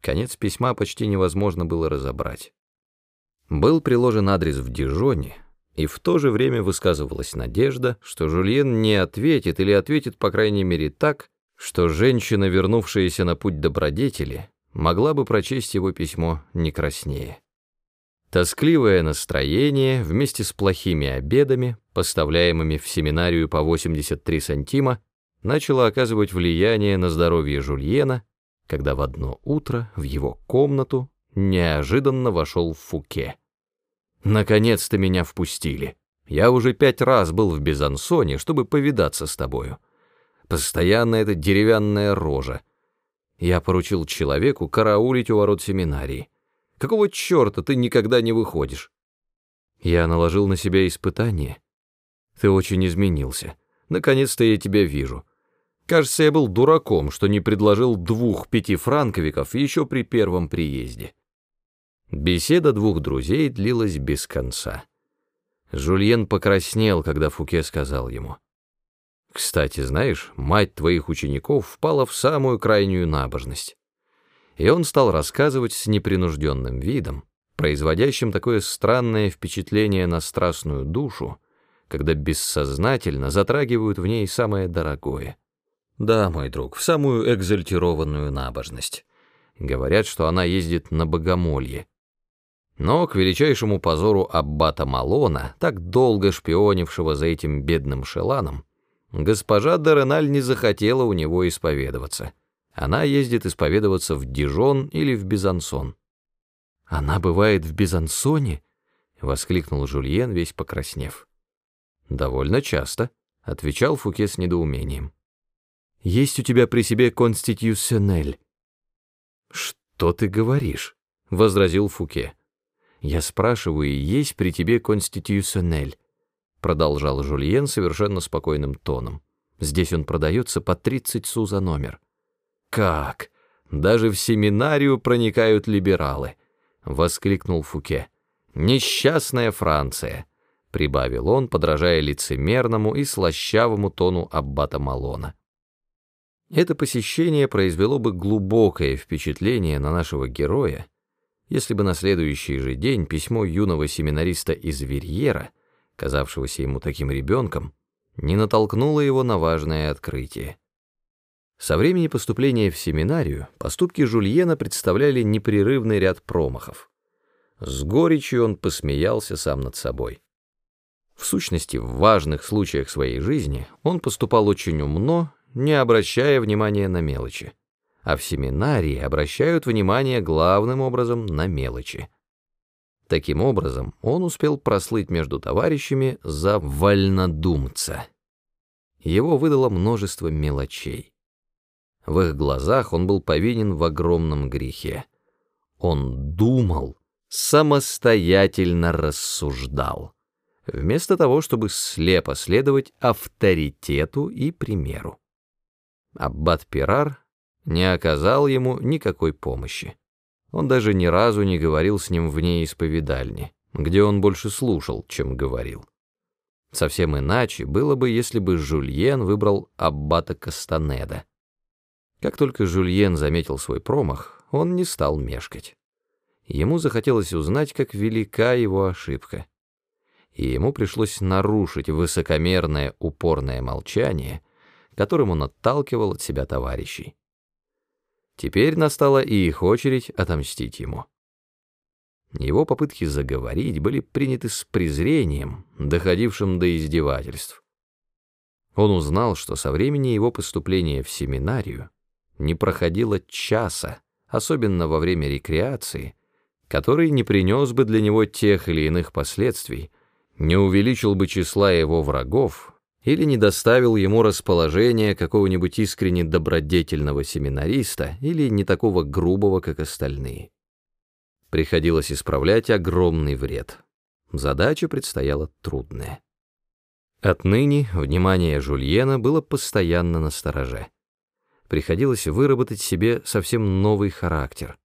Конец письма почти невозможно было разобрать. Был приложен адрес в Дижоне, и в то же время высказывалась надежда, что Жульен не ответит или ответит, по крайней мере, так, что женщина, вернувшаяся на путь добродетели, могла бы прочесть его письмо не краснее. Тоскливое настроение вместе с плохими обедами, поставляемыми в семинарию по 83 сантима, начало оказывать влияние на здоровье Жульена, когда в одно утро в его комнату неожиданно вошел Фуке. «Наконец-то меня впустили. Я уже пять раз был в Безансоне, чтобы повидаться с тобою. Постоянно эта деревянная рожа. Я поручил человеку караулить у ворот семинарии. Какого черта ты никогда не выходишь?» Я наложил на себя испытание. Ты очень изменился. Наконец-то я тебя вижу. Кажется, я был дураком, что не предложил двух пятифранковиков еще при первом приезде. Беседа двух друзей длилась без конца. Жульен покраснел, когда Фуке сказал ему. «Кстати, знаешь, мать твоих учеников впала в самую крайнюю набожность». И он стал рассказывать с непринужденным видом, производящим такое странное впечатление на страстную душу, когда бессознательно затрагивают в ней самое дорогое — да, мой друг, в самую экзальтированную набожность. Говорят, что она ездит на богомолье. Но к величайшему позору аббата Малона, так долго шпионившего за этим бедным шеланом, госпожа Дореналь не захотела у него исповедоваться. Она ездит исповедоваться в Дижон или в Безансон. «Она бывает в Безансоне?» — воскликнул Жульен, весь покраснев. «Довольно часто», — отвечал Фуке с недоумением. Есть у тебя при себе конститюционель». «Что ты говоришь?» — возразил Фуке. «Я спрашиваю, есть при тебе конститюционель?» Продолжал Жульен совершенно спокойным тоном. «Здесь он продается по 30 су за номер». «Как? Даже в семинарию проникают либералы!» — воскликнул Фуке. «Несчастная Франция!» — прибавил он, подражая лицемерному и слащавому тону аббата Малона. Это посещение произвело бы глубокое впечатление на нашего героя, если бы на следующий же день письмо юного семинариста из Верьера, казавшегося ему таким ребенком, не натолкнуло его на важное открытие. Со времени поступления в семинарию поступки Жульена представляли непрерывный ряд промахов. С горечью он посмеялся сам над собой. В сущности, в важных случаях своей жизни он поступал очень умно не обращая внимания на мелочи. А в семинарии обращают внимание главным образом на мелочи. Таким образом, он успел прослыть между товарищами за вольнодумца. Его выдало множество мелочей. В их глазах он был повинен в огромном грехе. Он думал, самостоятельно рассуждал, вместо того, чтобы слепо следовать авторитету и примеру. Аббат Пирар не оказал ему никакой помощи. Он даже ни разу не говорил с ним вне исповедальни, где он больше слушал, чем говорил. Совсем иначе было бы, если бы Жульен выбрал аббата Кастанеда. Как только Жульен заметил свой промах, он не стал мешкать. Ему захотелось узнать, как велика его ошибка. И ему пришлось нарушить высокомерное упорное молчание — которым он отталкивал от себя товарищей. Теперь настала и их очередь отомстить ему. Его попытки заговорить были приняты с презрением, доходившим до издевательств. Он узнал, что со времени его поступления в семинарию не проходило часа, особенно во время рекреации, который не принес бы для него тех или иных последствий, не увеличил бы числа его врагов или не доставил ему расположения какого-нибудь искренне добродетельного семинариста или не такого грубого, как остальные. Приходилось исправлять огромный вред. Задача предстояла трудная. Отныне внимание Жульена было постоянно на стороже. Приходилось выработать себе совсем новый характер.